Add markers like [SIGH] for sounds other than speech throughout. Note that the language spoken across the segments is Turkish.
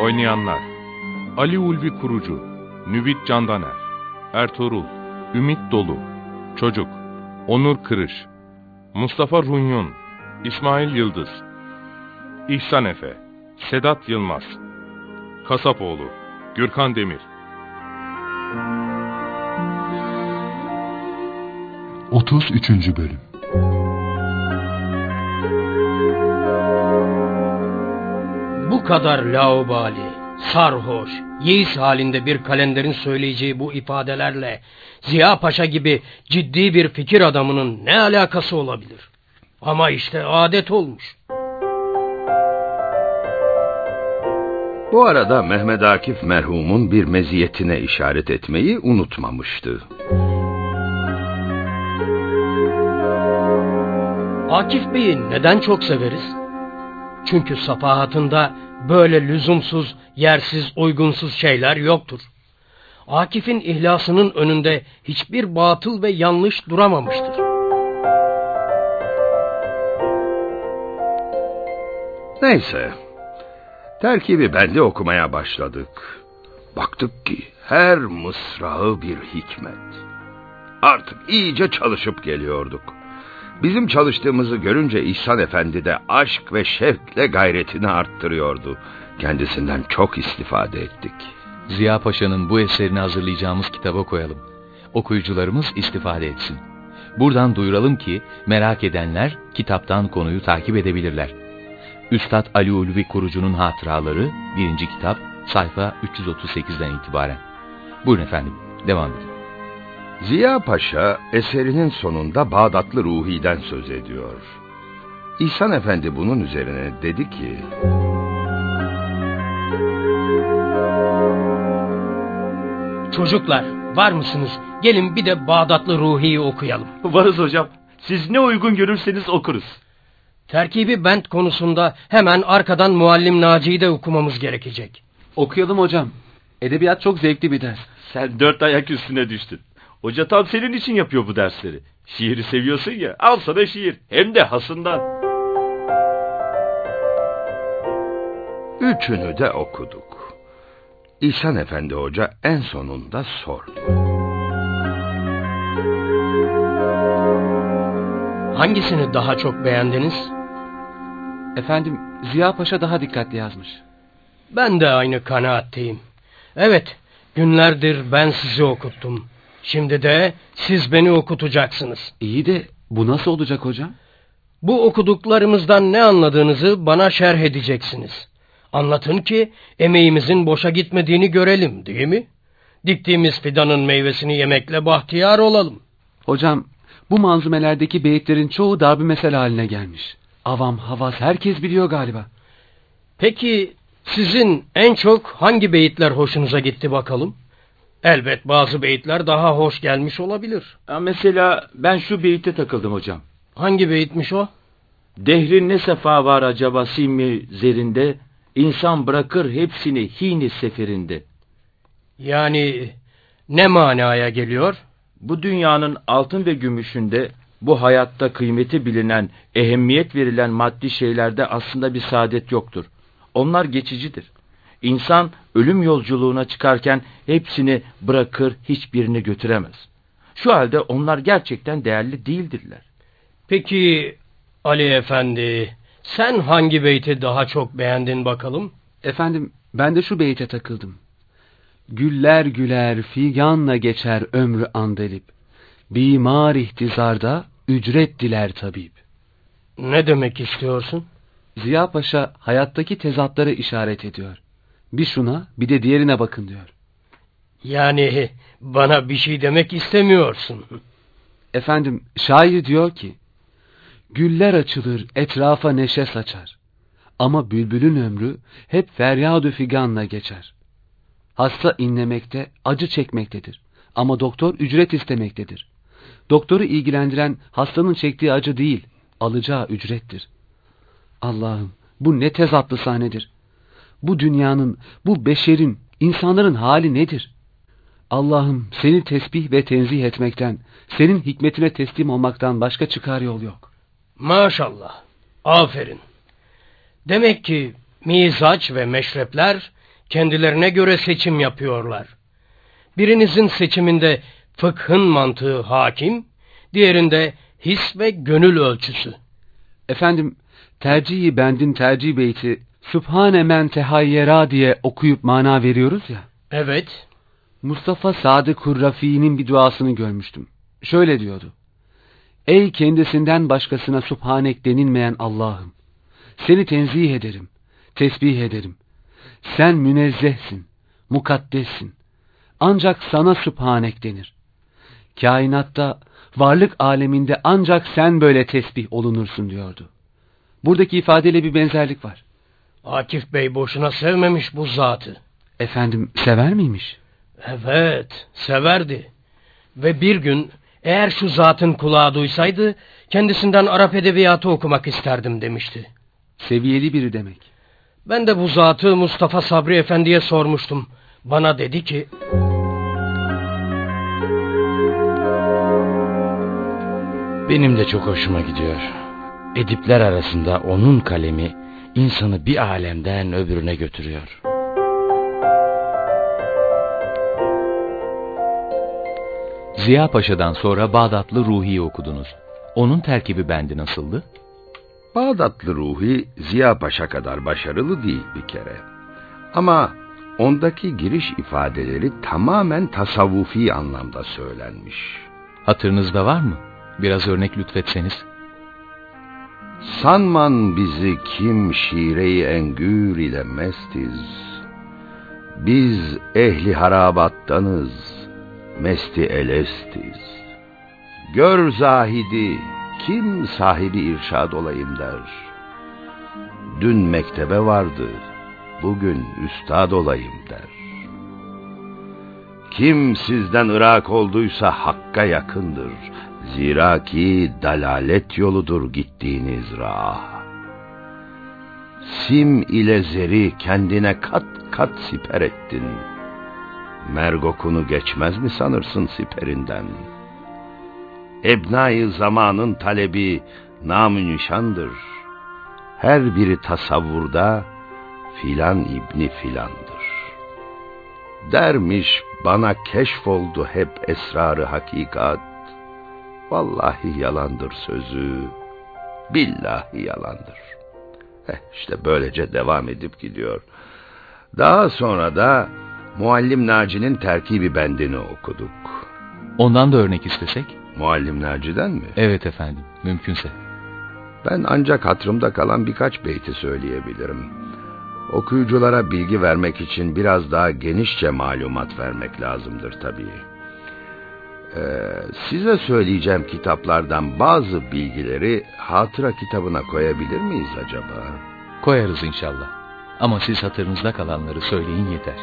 Oynayanlar Ali Ulvi Kurucu Nüvit Candaner Ertuğrul Ümit Dolu Çocuk Onur Kırış Mustafa Runyon İsmail Yıldız İhsan Efe Sedat Yılmaz Kasapoğlu Gürkan Demir 33. Bölüm Bu kadar laubali, sarhoş, yeis halinde bir kalenderin söyleyeceği bu ifadelerle Ziya Paşa gibi ciddi bir fikir adamının ne alakası olabilir? Ama işte adet olmuş. Bu arada Mehmet Akif merhumun bir meziyetine işaret etmeyi unutmamıştı. Akif Bey'i neden çok severiz? Çünkü safahatında böyle lüzumsuz, yersiz, uygunsuz şeyler yoktur. Akif'in ihlasının önünde hiçbir batıl ve yanlış duramamıştır. Neyse, terkibi bende okumaya başladık. Baktık ki her mısrağı bir hikmet. Artık iyice çalışıp geliyorduk. Bizim çalıştığımızı görünce İhsan Efendi de aşk ve şevkle gayretini arttırıyordu. Kendisinden çok istifade ettik. Ziya Paşa'nın bu eserini hazırlayacağımız kitaba koyalım. Okuyucularımız istifade etsin. Buradan duyuralım ki merak edenler kitaptan konuyu takip edebilirler. Üstad Ali Ulvi Kurucu'nun hatıraları 1. kitap sayfa 338'den itibaren. Buyurun efendim devam edin. Ziya Paşa eserinin sonunda Bağdatlı Ruhi'den söz ediyor. İhsan Efendi bunun üzerine dedi ki... Çocuklar var mısınız? Gelin bir de Bağdatlı Ruhi'yi okuyalım. Varız hocam. Siz ne uygun görürseniz okuruz. Terkibi bent konusunda hemen arkadan Muallim Naci'yi de okumamız gerekecek. Okuyalım hocam. Edebiyat çok zevkli bir ders. Sen dört ayak üstüne düştün. Hoca tam senin için yapıyor bu dersleri. Şiiri seviyorsun ya, al sana şiir. Hem de hasından. Üçünü de okuduk. İhsan Efendi Hoca en sonunda sordu. Hangisini daha çok beğendiniz? Efendim Ziya Paşa daha dikkatli yazmış. Ben de aynı kanaatteyim. Evet, günlerdir ben sizi okuttum. Şimdi de siz beni okutacaksınız. İyi de bu nasıl olacak hocam? Bu okuduklarımızdan ne anladığınızı bana şerh edeceksiniz. Anlatın ki emeğimizin boşa gitmediğini görelim değil mi? Diktiğimiz fidanın meyvesini yemekle bahtiyar olalım. Hocam bu manzumelerdeki beyitlerin çoğu darbe mesele haline gelmiş. Avam, havas herkes biliyor galiba. Peki sizin en çok hangi beyitler hoşunuza gitti bakalım? Elbet bazı beyitler daha hoş gelmiş olabilir. Ya mesela ben şu beyite takıldım hocam. Hangi beyitmiş o? Dehrin ne sefa var acaba simi zerinde, insan bırakır hepsini hini seferinde. Yani ne manaya geliyor? Bu dünyanın altın ve gümüşünde, bu hayatta kıymeti bilinen, ehemmiyet verilen maddi şeylerde aslında bir saadet yoktur. Onlar geçicidir. İnsan ölüm yolculuğuna çıkarken hepsini bırakır, hiçbirini götüremez. Şu halde onlar gerçekten değerli değildirler. Peki Ali Efendi, sen hangi beyti daha çok beğendin bakalım? Efendim ben de şu beyte takıldım. Güller güler figanla geçer ömrü andelip. Bimar ihtizarda ücret diler tabip. Ne demek istiyorsun? Ziya Paşa hayattaki tezatları işaret ediyor. Bir şuna bir de diğerine bakın diyor. Yani bana bir şey demek istemiyorsun. Efendim şair diyor ki Güller açılır, etrafa neşe saçar. Ama bülbülün ömrü hep feryadü figanla geçer. Hasta inlemekte, acı çekmektedir. Ama doktor ücret istemektedir. Doktoru ilgilendiren hastanın çektiği acı değil, alacağı ücrettir. Allah'ım bu ne tezatlı sahnedir. Bu dünyanın, bu beşerin, insanların hali nedir? Allah'ım seni tesbih ve tenzih etmekten, senin hikmetine teslim olmaktan başka çıkar yol yok. Maşallah. Aferin. Demek ki mizaç ve meşrepler kendilerine göre seçim yapıyorlar. Birinizin seçiminde fıkhın mantığı hakim, diğerinde his ve gönül ölçüsü. Efendim, tercihi bendin tercih beyti, Sübhane men tehayyera diye okuyup mana veriyoruz ya. Evet. Mustafa Sadık Hurrafi'nin bir duasını görmüştüm. Şöyle diyordu. Ey kendisinden başkasına subhanek denilmeyen Allah'ım! Seni tenzih ederim, tesbih ederim. Sen münezzehsin, mukaddessin. Ancak sana subhanek denir. Kainatta, varlık aleminde ancak sen böyle tesbih olunursun diyordu. Buradaki ifadeyle bir benzerlik var. Akif Bey boşuna sevmemiş bu zatı. Efendim sever miymiş? Evet, severdi. Ve bir gün eğer şu zatın kulağı duysaydı kendisinden Arap edebiyatı okumak isterdim demişti. Seviyeli biri demek. Ben de bu zatı Mustafa Sabri Efendi'ye sormuştum. Bana dedi ki... Benim de çok hoşuma gidiyor. Edipler arasında onun kalemi insanı bir alemden öbürüne götürüyor. Ziya Paşa'dan sonra Bağdatlı Ruhi'yi okudunuz. Onun terkibi bendi nasıldı? Bağdatlı Ruhi Ziya Paşa kadar başarılı değil bir kere. Ama ondaki giriş ifadeleri tamamen tasavvufi anlamda söylenmiş. Hatırınızda var mı? Biraz örnek lütfetseniz. Sanman bizi kim şireyi engür ile mestiz. Biz ehli harabattanız, mesti elestiz. Gör zahidi, kim sahibi irşad olayım der. Dün mektebe vardı, bugün üstad olayım der. Kim sizden Irak olduysa hakka yakındır. Zira ki dalalet yoludur gittiğiniz rah. Sim ile zeri kendine kat kat siper ettin. Mergokunu geçmez mi sanırsın siperinden? Ebnai zamanın talebi nişandır. Her biri tasavvurda filan ibni filandır. Dermiş bana keşfoldu hep esrarı hakikat. Vallahi yalandır sözü, billahi yalandır. Eh işte böylece devam edip gidiyor. Daha sonra da Muallim Naci'nin terkibi bendini okuduk. Ondan da örnek istesek? Muallim Naci'den mi? Evet efendim, mümkünse. Ben ancak hatırımda kalan birkaç beyti söyleyebilirim. Okuyuculara bilgi vermek için biraz daha genişçe malumat vermek lazımdır tabii. Ee, size söyleyeceğim kitaplardan bazı bilgileri hatıra kitabına koyabilir miyiz acaba? Koyarız inşallah. Ama siz hatırınızda kalanları söyleyin yeter.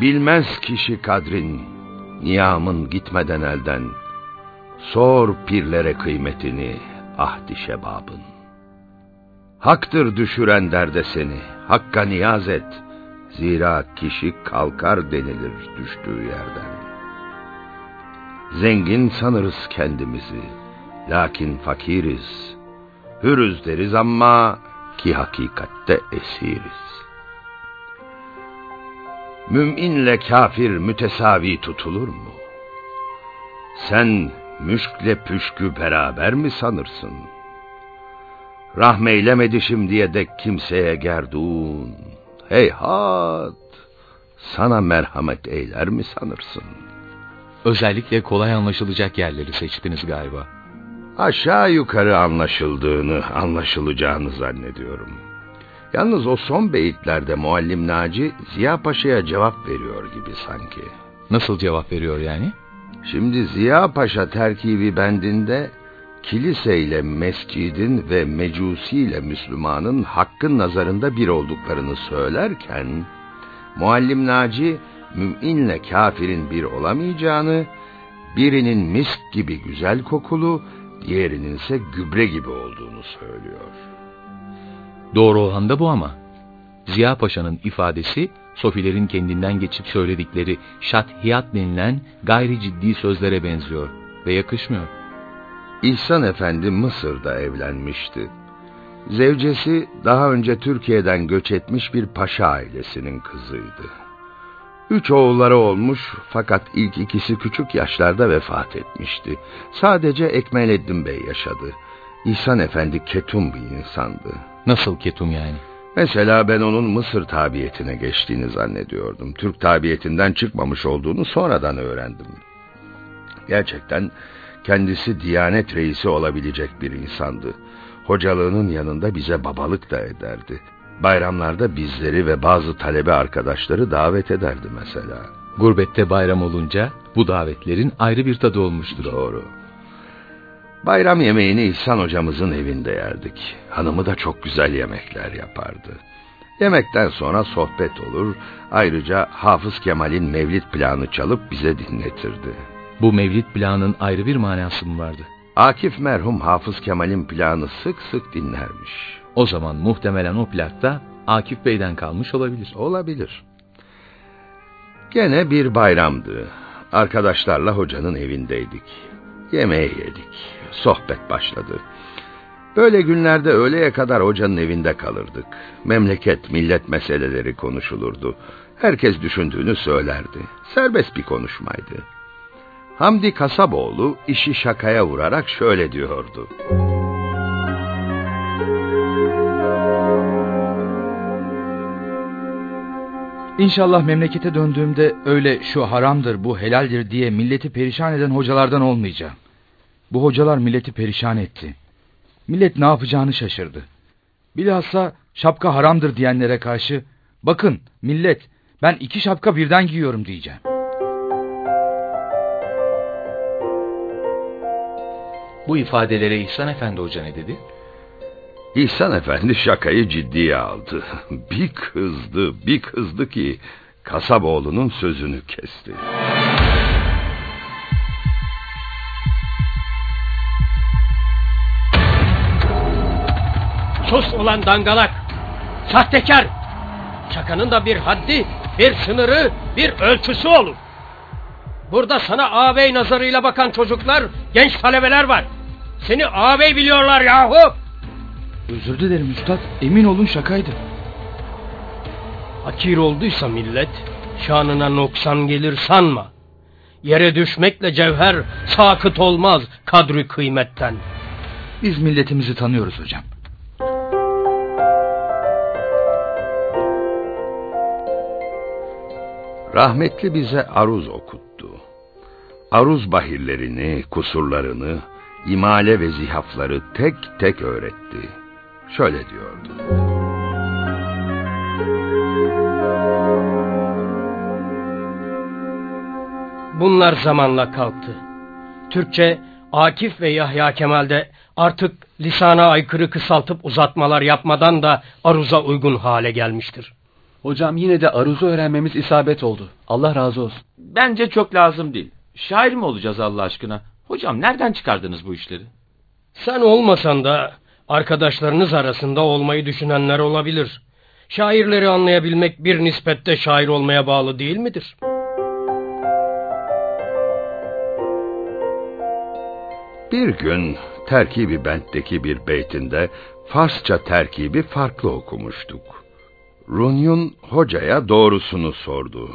Bilmez kişi kadrin, niyamın gitmeden elden. Sor pirlere kıymetini, ahdi şebabın. Haktır düşüren derde seni, hakka niyaz et. Zira kişi kalkar denilir düştüğü yerden. Zengin sanırız kendimizi, lakin fakiriz. Hürüz deriz ama ki hakikatte esiriz. Müminle kafir mütesavi tutulur mu? Sen müşkle püşkü beraber mi sanırsın? Rahmeylemedi şimdiye dek kimseye gerdun. Heyhat! Sana merhamet eyler mi sanırsın? Özellikle kolay anlaşılacak yerleri seçtiniz galiba. Aşağı yukarı anlaşıldığını, anlaşılacağını zannediyorum. Yalnız o son beyitlerde muallim Naci Ziya Paşa'ya cevap veriyor gibi sanki. Nasıl cevap veriyor yani? Şimdi Ziya Paşa terkibi bendinde kiliseyle mescidin ve mecusiyle Müslümanın hakkın nazarında bir olduklarını söylerken, Muallim Naci, müminle kafirin bir olamayacağını, birinin misk gibi güzel kokulu, diğerinin ise gübre gibi olduğunu söylüyor. Doğru olan da bu ama. Ziya Paşa'nın ifadesi, Sofilerin kendinden geçip söyledikleri şathiyat denilen gayri ciddi sözlere benziyor ve yakışmıyor. İhsan Efendi Mısır'da evlenmişti. Zevcesi daha önce Türkiye'den göç etmiş bir paşa ailesinin kızıydı. Üç oğulları olmuş fakat ilk ikisi küçük yaşlarda vefat etmişti. Sadece Ekmeleddin Bey yaşadı. İhsan Efendi ketum bir insandı. Nasıl ketum yani? Mesela ben onun Mısır tabiyetine geçtiğini zannediyordum. Türk tabiyetinden çıkmamış olduğunu sonradan öğrendim. Gerçekten kendisi Diyanet reisi olabilecek bir insandı. Hocalığının yanında bize babalık da ederdi. Bayramlarda bizleri ve bazı talebe arkadaşları davet ederdi mesela. Gurbette bayram olunca bu davetlerin ayrı bir tadı olmuştur. Doğru. Bayram yemeğini İhsan hocamızın evinde yerdik. Hanımı da çok güzel yemekler yapardı. Yemekten sonra sohbet olur, ayrıca Hafız Kemal'in mevlid planı çalıp bize dinletirdi. Bu mevlid planının ayrı bir manası mı vardı? Akif merhum Hafız Kemal'in planı sık sık dinlermiş. O zaman muhtemelen o plakta Akif Bey'den kalmış olabilir. Olabilir. Gene bir bayramdı. Arkadaşlarla hocanın evindeydik. Yemeği yedik. Sohbet başladı. Böyle günlerde öğleye kadar hocanın evinde kalırdık. Memleket, millet meseleleri konuşulurdu. Herkes düşündüğünü söylerdi. Serbest bir konuşmaydı. Hamdi Kasaboğlu işi şakaya vurarak şöyle diyordu. İnşallah memlekete döndüğümde öyle şu haramdır, bu helaldir diye milleti perişan eden hocalardan olmayacağım. Bu hocalar milleti perişan etti. Millet ne yapacağını şaşırdı. Bilhassa şapka haramdır diyenlere karşı, bakın millet ben iki şapka birden giyiyorum diyeceğim. Bu ifadelere İhsan Efendi Hoca ne dedi? İhsan Efendi şakayı ciddiye aldı. [LAUGHS] Bir kızdı, bir kızdı ki Kasaboğlu'nun sözünü kesti. Sus ulan dangalak! Sahtekar! Şakanın da bir haddi, bir sınırı, bir ölçüsü olur. Burada sana ağabey nazarıyla bakan çocuklar, genç talebeler var. Seni ağabey biliyorlar yahu! Özür dilerim üstad, emin olun şakaydı. Hakir olduysa millet, şanına noksan gelir sanma. Yere düşmekle cevher sakıt olmaz kadri kıymetten. Biz milletimizi tanıyoruz hocam. Rahmetli bize aruz okuttu. Aruz bahirlerini, kusurlarını, imale ve zihafları tek tek öğretti. Şöyle diyordu. Bunlar zamanla kalktı. Türkçe Akif ve Yahya Kemal'de artık lisana aykırı kısaltıp uzatmalar yapmadan da aruza uygun hale gelmiştir. Hocam yine de aruzu öğrenmemiz isabet oldu. Allah razı olsun. Bence çok lazım değil. Şair mi olacağız Allah aşkına? Hocam nereden çıkardınız bu işleri? Sen olmasan da arkadaşlarınız arasında olmayı düşünenler olabilir. Şairleri anlayabilmek bir nispette şair olmaya bağlı değil midir? Bir gün terkibi bentteki bir beytinde Farsça terkibi farklı okumuştuk. Runyun hocaya doğrusunu sordu.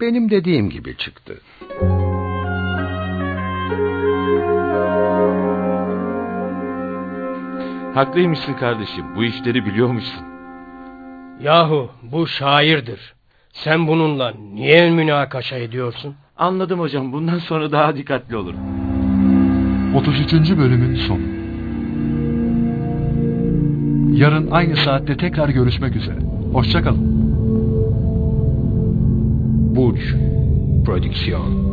Benim dediğim gibi çıktı. Haklıymışsın kardeşim. Bu işleri biliyormuşsun. Yahu bu şairdir. Sen bununla niye münakaşa ediyorsun? Anladım hocam. Bundan sonra daha dikkatli olurum. 33. bölümün sonu. Yarın aynı saatte tekrar görüşmek üzere. Hoşçakalın. Burç Prodüksiyon